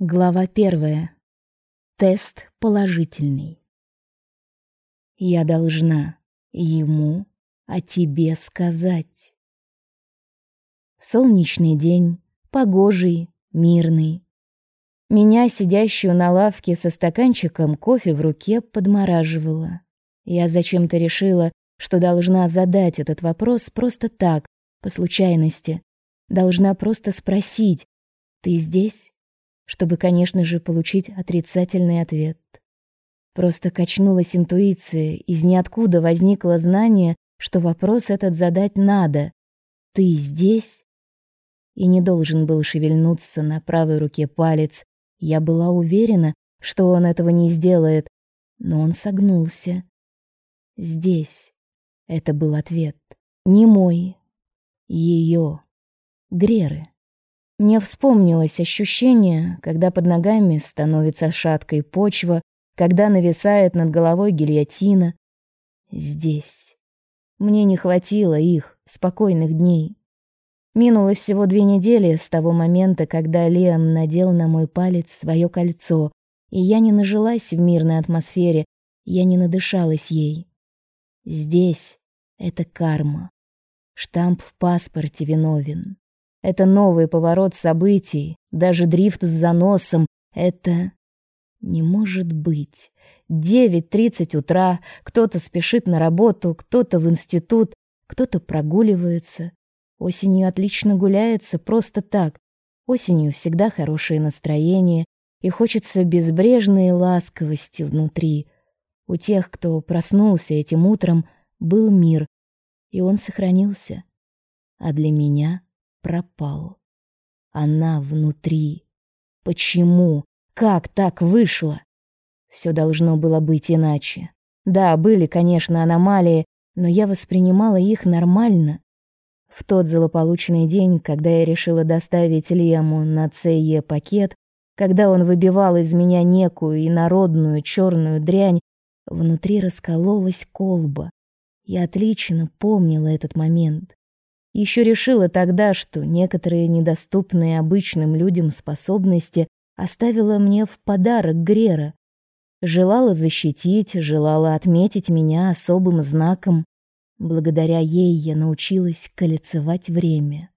Глава первая. Тест положительный. Я должна ему о тебе сказать. Солнечный день, погожий, мирный. Меня, сидящую на лавке со стаканчиком кофе в руке, подмораживало. Я зачем-то решила, что должна задать этот вопрос просто так, по случайности. Должна просто спросить: "Ты здесь?" Чтобы, конечно же, получить отрицательный ответ. Просто качнулась интуиция, из ниоткуда возникло знание, что вопрос этот задать надо. «Ты здесь?» И не должен был шевельнуться на правой руке палец. Я была уверена, что он этого не сделает, но он согнулся. «Здесь». Это был ответ. Не мой. Ее. Греры. Мне вспомнилось ощущение, когда под ногами становится шаткой почва, когда нависает над головой гильотина. Здесь. Мне не хватило их, спокойных дней. Минуло всего две недели с того момента, когда Лиам надел на мой палец свое кольцо, и я не нажилась в мирной атмосфере, я не надышалась ей. Здесь это карма. Штамп в паспорте виновен. Это новый поворот событий, даже дрифт с заносом. Это не может быть. Девять тридцать утра, кто-то спешит на работу, кто-то в институт, кто-то прогуливается. Осенью отлично гуляется просто так. Осенью всегда хорошее настроение, и хочется безбрежной ласковости внутри. У тех, кто проснулся этим утром, был мир, и он сохранился. А для меня пропал. Она внутри. Почему? Как так вышло? Все должно было быть иначе. Да, были, конечно, аномалии, но я воспринимала их нормально. В тот злополучный день, когда я решила доставить Лему на ЦЕ пакет, когда он выбивал из меня некую инородную черную дрянь, внутри раскололась колба. Я отлично помнила этот момент. Еще решила тогда, что некоторые недоступные обычным людям способности оставила мне в подарок Грера. Желала защитить, желала отметить меня особым знаком. Благодаря ей я научилась колецевать время.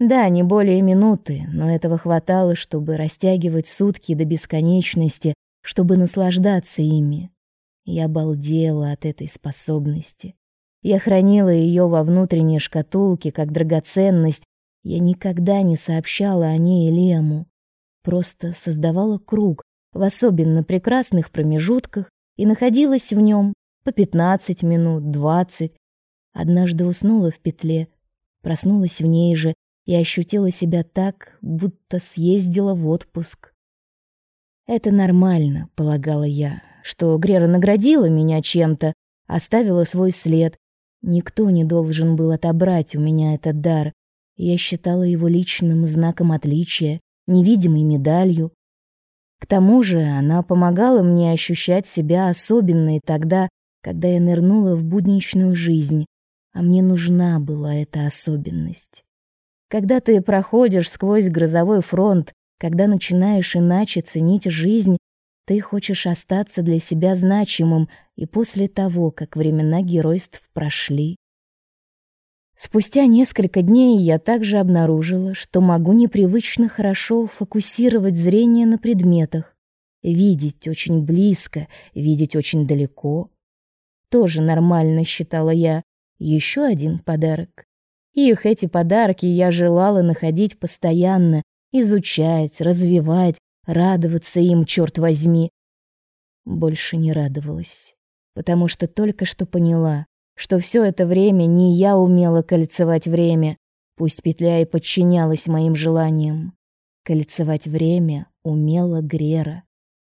Да, не более минуты, но этого хватало, чтобы растягивать сутки до бесконечности, чтобы наслаждаться ими. Я обалдела от этой способности. Я хранила ее во внутренней шкатулке как драгоценность. Я никогда не сообщала о ней Лему. Просто создавала круг в особенно прекрасных промежутках и находилась в нем по 15 минут, 20. Однажды уснула в петле, проснулась в ней же и ощутила себя так, будто съездила в отпуск. Это нормально, полагала я, что Грера наградила меня чем-то, оставила свой след, Никто не должен был отобрать у меня этот дар. Я считала его личным знаком отличия, невидимой медалью. К тому же она помогала мне ощущать себя особенной тогда, когда я нырнула в будничную жизнь, а мне нужна была эта особенность. Когда ты проходишь сквозь грозовой фронт, когда начинаешь иначе ценить жизнь, ты хочешь остаться для себя значимым и после того, как времена геройств прошли. Спустя несколько дней я также обнаружила, что могу непривычно хорошо фокусировать зрение на предметах, видеть очень близко, видеть очень далеко. Тоже нормально считала я. Еще один подарок. Их эти подарки я желала находить постоянно, изучать, развивать, Радоваться им, черт возьми. Больше не радовалась, потому что только что поняла, что все это время не я умела кольцевать время, пусть петля и подчинялась моим желаниям. Кольцевать время умела Грера,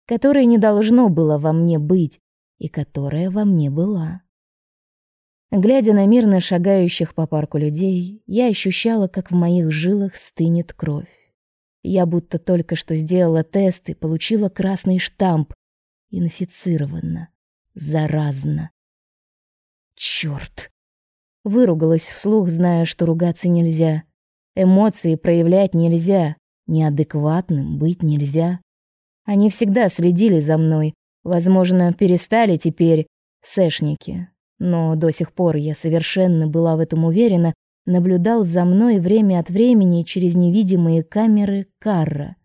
которой не должно было во мне быть и которая во мне была. Глядя на мирно шагающих по парку людей, я ощущала, как в моих жилах стынет кровь. Я будто только что сделала тест и получила красный штамп. Инфицирована. Заразно. Чёрт. Выругалась вслух, зная, что ругаться нельзя. Эмоции проявлять нельзя. Неадекватным быть нельзя. Они всегда следили за мной, возможно, перестали теперь сэшники, но до сих пор я совершенно была в этом уверена, наблюдал за мной время от времени через невидимые камеры Карра.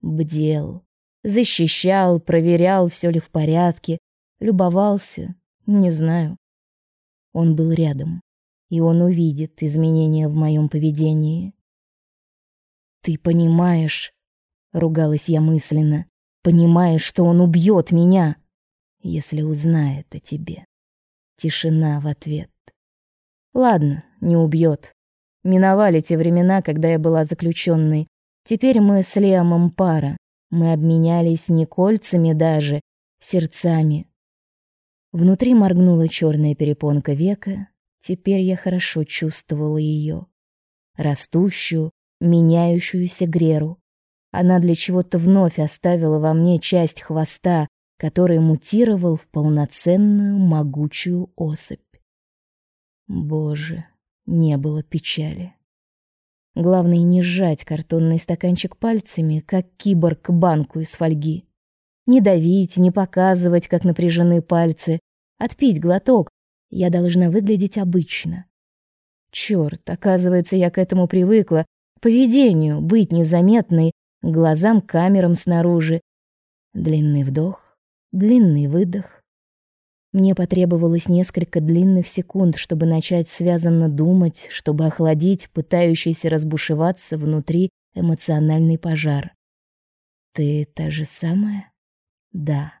Бдел, защищал, проверял, все ли в порядке, любовался, не знаю. Он был рядом, и он увидит изменения в моем поведении. Ты понимаешь, ругалась я мысленно, понимаешь, что он убьет меня, если узнает о тебе. Тишина в ответ. Ладно, не убьет. Миновали те времена, когда я была заключенной. Теперь мы с Лемом пара. Мы обменялись не кольцами даже, сердцами. Внутри моргнула черная перепонка века. Теперь я хорошо чувствовала ее, растущую, меняющуюся Греру. Она для чего-то вновь оставила во мне часть хвоста, который мутировал в полноценную могучую особь. Боже, не было печали. Главное не сжать картонный стаканчик пальцами, как киборг банку из фольги. Не давить, не показывать, как напряжены пальцы. Отпить глоток. Я должна выглядеть обычно. Чёрт, оказывается, я к этому привыкла. К поведению, быть незаметной, глазам камерам снаружи. Длинный вдох, длинный выдох. Мне потребовалось несколько длинных секунд, чтобы начать связанно думать, чтобы охладить пытающийся разбушеваться внутри эмоциональный пожар. Ты та же самая? Да.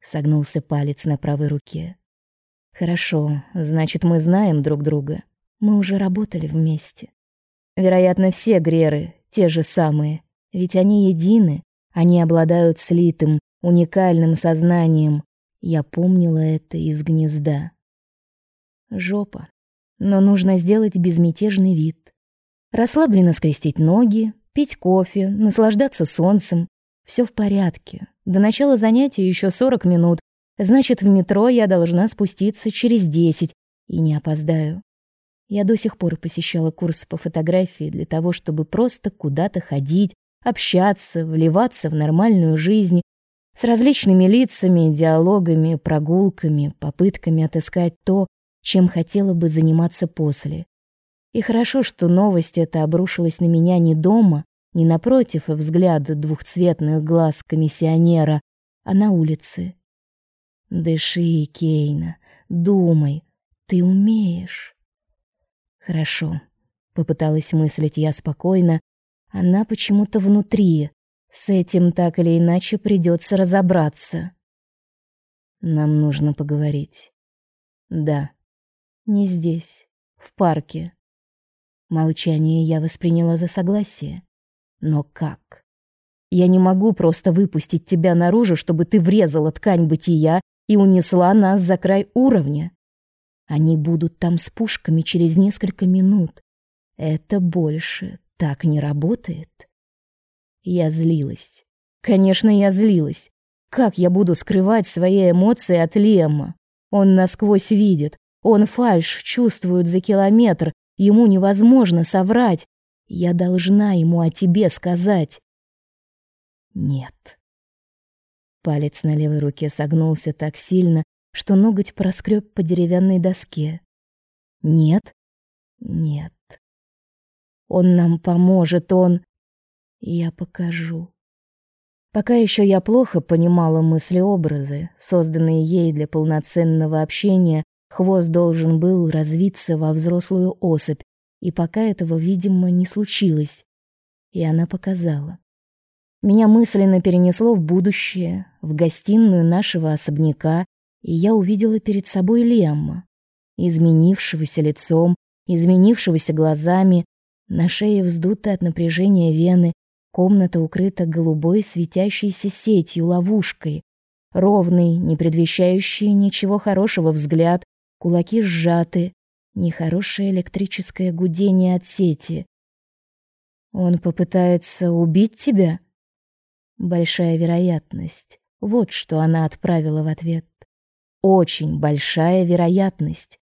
Согнулся палец на правой руке. Хорошо, значит, мы знаем друг друга. Мы уже работали вместе. Вероятно, все греры те же самые, ведь они едины, они обладают слитым, уникальным сознанием, я помнила это из гнезда. Жопа. Но нужно сделать безмятежный вид. Расслабленно скрестить ноги, пить кофе, наслаждаться солнцем. Все в порядке. До начала занятия еще 40 минут. Значит, в метро я должна спуститься через 10 и не опоздаю. Я до сих пор посещала курсы по фотографии для того, чтобы просто куда-то ходить, общаться, вливаться в нормальную жизнь, с различными лицами, диалогами, прогулками, попытками отыскать то, чем хотела бы заниматься после. И хорошо, что новость эта обрушилась на меня не дома, не напротив взгляда двухцветных глаз комиссионера, а на улице. Дыши, Кейна, думай, ты умеешь. Хорошо, попыталась мыслить я спокойно, она почему-то внутри, с этим так или иначе придется разобраться. Нам нужно поговорить. Да. Не здесь, в парке. Молчание я восприняла за согласие. Но как? Я не могу просто выпустить тебя наружу, чтобы ты врезала ткань бытия и унесла нас за край уровня. Они будут там с пушками через несколько минут. Это больше так не работает. Я злилась. Конечно, я злилась. Как я буду скрывать свои эмоции от Лема? Он насквозь видит. Он фальшь чувствует за километр. Ему невозможно соврать. Я должна ему о тебе сказать. Нет. Палец на левой руке согнулся так сильно, что ноготь проскреб по деревянной доске. Нет. Нет. Он нам поможет, он я покажу. Пока еще я плохо понимала мысли-образы, созданные ей для полноценного общения, хвост должен был развиться во взрослую особь, и пока этого, видимо, не случилось. И она показала. Меня мысленно перенесло в будущее, в гостиную нашего особняка, и я увидела перед собой Лемма, изменившегося лицом, изменившегося глазами, на шее вздуты от напряжения вены, Комната укрыта голубой светящейся сетью, ловушкой. Ровный, не предвещающий ничего хорошего взгляд, кулаки сжаты, нехорошее электрическое гудение от сети. Он попытается убить тебя? Большая вероятность. Вот что она отправила в ответ. Очень большая вероятность.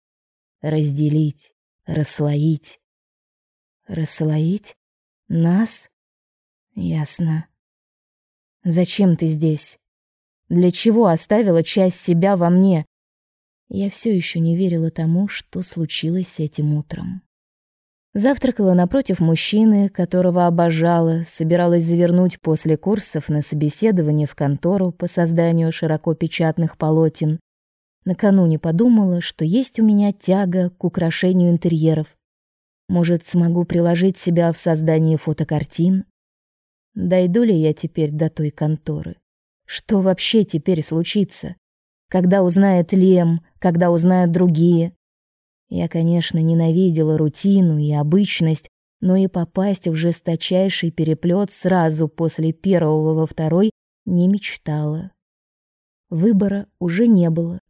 Разделить, расслоить. Расслоить? Нас? Ясно. Зачем ты здесь? Для чего оставила часть себя во мне? Я все еще не верила тому, что случилось этим утром. Завтракала напротив мужчины, которого обожала, собиралась завернуть после курсов на собеседование в контору по созданию широкопечатных полотен. Накануне подумала, что есть у меня тяга к украшению интерьеров. Может, смогу приложить себя в создании фотокартин? Дойду ли я теперь до той конторы? Что вообще теперь случится? Когда узнает Лем, когда узнают другие? Я, конечно, ненавидела рутину и обычность, но и попасть в жесточайший переплет сразу после первого во второй не мечтала. Выбора уже не было.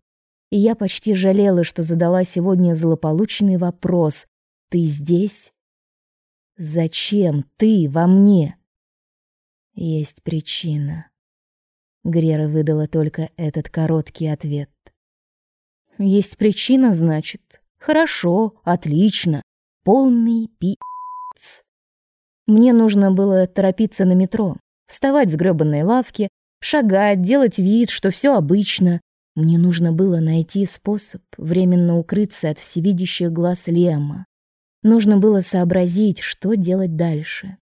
И я почти жалела, что задала сегодня злополучный вопрос: "Ты здесь? Зачем ты во мне?" Есть причина. Грера выдала только этот короткий ответ. Есть причина, значит. Хорошо, отлично. Полный пи***ц. Мне нужно было торопиться на метро, вставать с грёбаной лавки, шагать, делать вид, что все обычно. Мне нужно было найти способ временно укрыться от всевидящих глаз Лема. Нужно было сообразить, что делать дальше.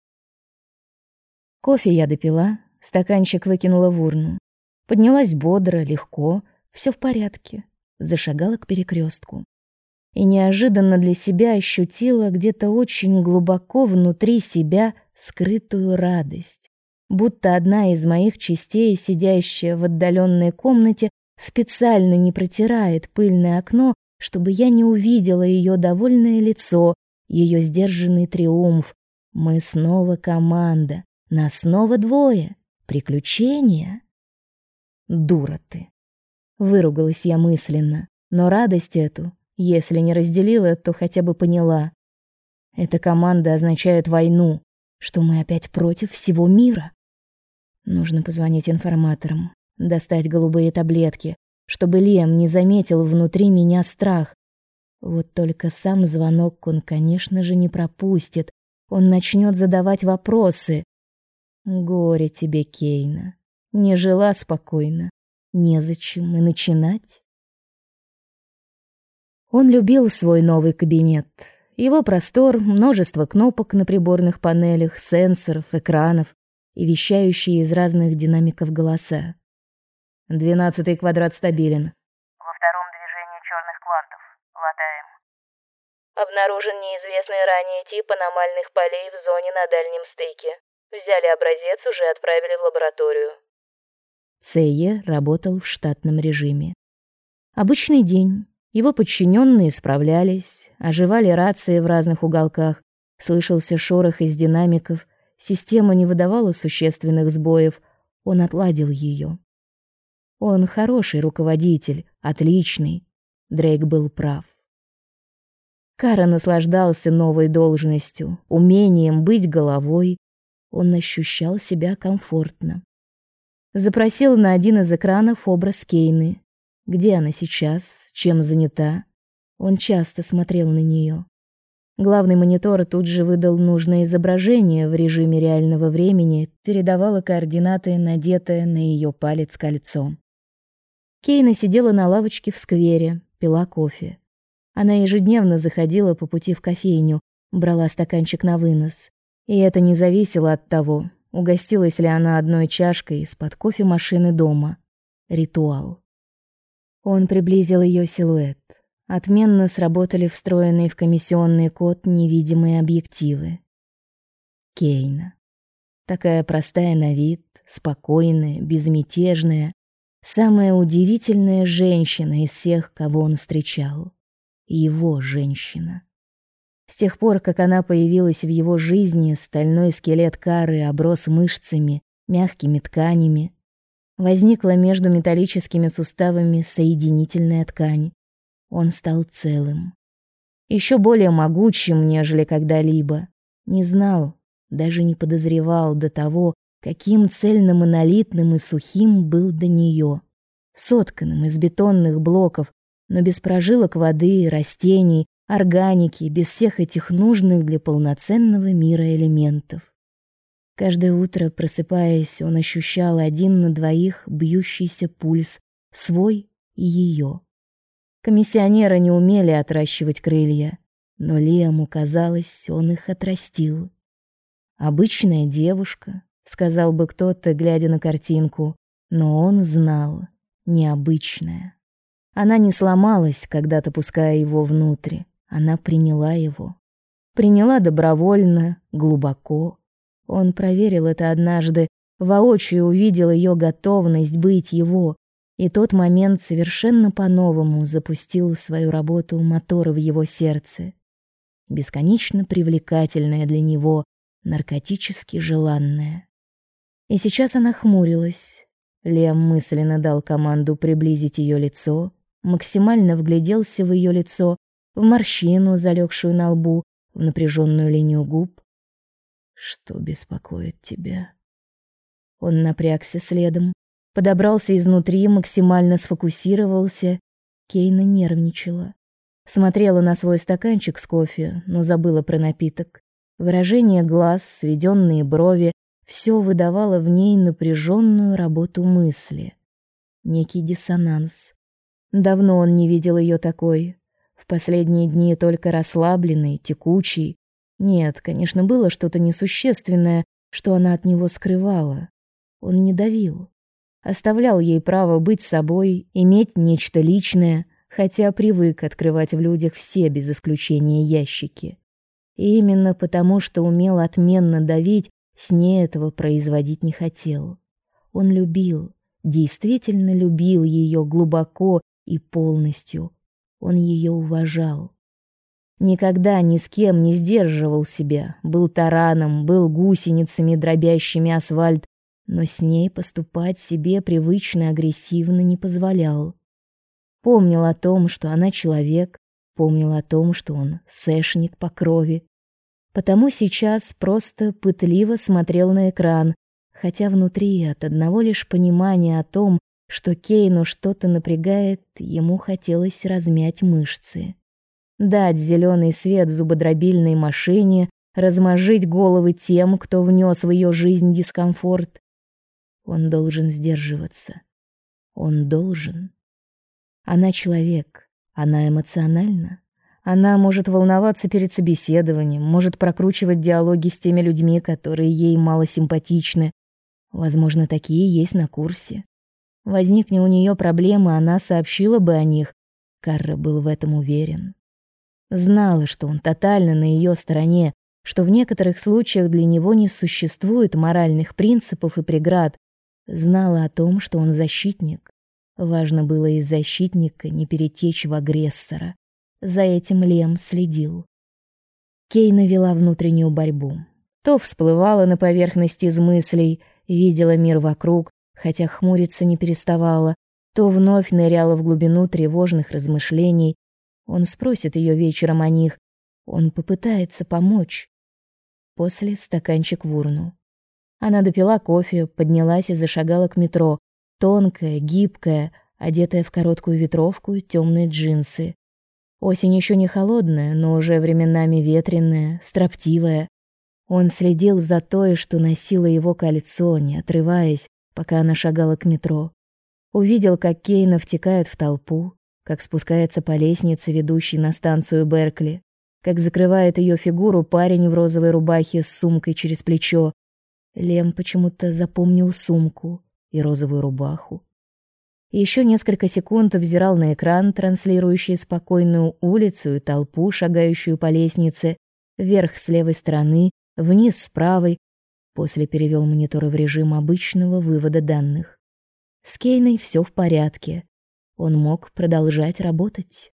Кофе я допила, стаканчик выкинула в урну. Поднялась бодро, легко, все в порядке. Зашагала к перекрестку. И неожиданно для себя ощутила где-то очень глубоко внутри себя скрытую радость. Будто одна из моих частей, сидящая в отдаленной комнате, специально не протирает пыльное окно, чтобы я не увидела ее довольное лицо, ее сдержанный триумф. Мы снова команда. Нас снова двое. Приключения. Дура ты. Выругалась я мысленно, но радость эту, если не разделила, то хотя бы поняла. Эта команда означает войну, что мы опять против всего мира. Нужно позвонить информаторам, достать голубые таблетки, чтобы Лем не заметил внутри меня страх. Вот только сам звонок он, конечно же, не пропустит. Он начнет задавать вопросы. Горе тебе, Кейна. Не жила спокойно. Незачем и начинать. Он любил свой новый кабинет. Его простор, множество кнопок на приборных панелях, сенсоров, экранов и вещающие из разных динамиков голоса. Двенадцатый квадрат стабилен. Во втором движении черных квантов. Латаем. Обнаружен неизвестный ранее тип аномальных полей в зоне на дальнем стыке. Взяли образец, уже отправили в лабораторию. Цее работал в штатном режиме. Обычный день. Его подчиненные справлялись, оживали рации в разных уголках, слышался шорох из динамиков, система не выдавала существенных сбоев, он отладил ее. Он хороший руководитель, отличный. Дрейк был прав. Кара наслаждался новой должностью, умением быть головой, он ощущал себя комфортно. Запросил на один из экранов образ Кейны. Где она сейчас? Чем занята? Он часто смотрел на нее. Главный монитор тут же выдал нужное изображение в режиме реального времени, передавало координаты, надетое на ее палец кольцо. Кейна сидела на лавочке в сквере, пила кофе. Она ежедневно заходила по пути в кофейню, брала стаканчик на вынос. И это не зависело от того, угостилась ли она одной чашкой из-под кофемашины дома. Ритуал. Он приблизил ее силуэт. Отменно сработали встроенные в комиссионный код невидимые объективы. Кейна. Такая простая на вид, спокойная, безмятежная, самая удивительная женщина из всех, кого он встречал. Его женщина. С тех пор, как она появилась в его жизни, стальной скелет Кары оброс мышцами, мягкими тканями. Возникла между металлическими суставами соединительная ткань. Он стал целым. еще более могучим, нежели когда-либо. Не знал, даже не подозревал до того, каким цельно-монолитным и сухим был до нее. Сотканным из бетонных блоков, но без прожилок воды, растений, органики, без всех этих нужных для полноценного мира элементов. Каждое утро, просыпаясь, он ощущал один на двоих бьющийся пульс, свой и ее. Комиссионеры не умели отращивать крылья, но Лиаму казалось, он их отрастил. Обычная девушка, сказал бы кто-то, глядя на картинку, но он знал, необычная. Она не сломалась, когда-то пуская его внутрь. Она приняла его. Приняла добровольно, глубоко. Он проверил это однажды, воочию увидел ее готовность быть его, и тот момент совершенно по-новому запустил свою работу моторы в его сердце. Бесконечно привлекательная для него, наркотически желанная. И сейчас она хмурилась. Лем мысленно дал команду приблизить ее лицо, максимально вгляделся в ее лицо, в морщину, залегшую на лбу, в напряженную линию губ. Что беспокоит тебя? Он напрягся следом, подобрался изнутри, максимально сфокусировался. Кейна нервничала. Смотрела на свой стаканчик с кофе, но забыла про напиток. Выражение глаз, сведенные брови все выдавало в ней напряженную работу мысли. Некий диссонанс. Давно он не видел ее такой. В последние дни только расслабленной, текучей. Нет, конечно, было что-то несущественное, что она от него скрывала. Он не давил. Оставлял ей право быть собой, иметь нечто личное, хотя привык открывать в людях все без исключения ящики. И именно потому, что умел отменно давить, с ней этого производить не хотел. Он любил, действительно любил ее глубоко и полностью. Он ее уважал. Никогда ни с кем не сдерживал себя, был тараном, был гусеницами, дробящими асфальт, но с ней поступать себе привычно агрессивно не позволял. Помнил о том, что она человек, помнил о том, что он сэшник по крови. Потому сейчас просто пытливо смотрел на экран, хотя внутри от одного лишь понимания о том, что Кейну что-то напрягает, ему хотелось размять мышцы. Дать зеленый свет зубодробильной машине, размажить головы тем, кто внес в ее жизнь дискомфорт. Он должен сдерживаться. Он должен. Она человек, она эмоциональна. Она может волноваться перед собеседованием, может прокручивать диалоги с теми людьми, которые ей мало симпатичны. Возможно, такие есть на курсе. Возникни у нее проблемы, она сообщила бы о них. Карра был в этом уверен. Знала, что он тотально на ее стороне, что в некоторых случаях для него не существует моральных принципов и преград. Знала о том, что он защитник. Важно было из защитника не перетечь в агрессора. За этим Лем следил. Кейна вела внутреннюю борьбу. То всплывала на поверхность из мыслей, видела мир вокруг, хотя хмуриться не переставала, то вновь ныряла в глубину тревожных размышлений. Он спросит ее вечером о них, он попытается помочь. После стаканчик в урну. Она допила кофе, поднялась и зашагала к метро, тонкая, гибкая, одетая в короткую ветровку и темные джинсы. Осень еще не холодная, но уже временами ветреная, строптивая. Он следил за той, что носило его кольцо, не отрываясь, пока она шагала к метро. Увидел, как Кейна втекает в толпу, как спускается по лестнице, ведущей на станцию Беркли, как закрывает ее фигуру парень в розовой рубахе с сумкой через плечо. Лем почему-то запомнил сумку и розовую рубаху еще несколько секунд взирал на экран, транслирующий спокойную улицу и толпу, шагающую по лестнице, вверх с левой стороны, вниз с правой, после перевел монитор в режим обычного вывода данных. С Кейной все в порядке. Он мог продолжать работать.